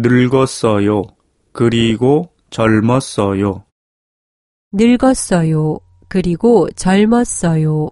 늙었어요. 그리고 젊었어요. 늙었어요. 그리고 젊었어요.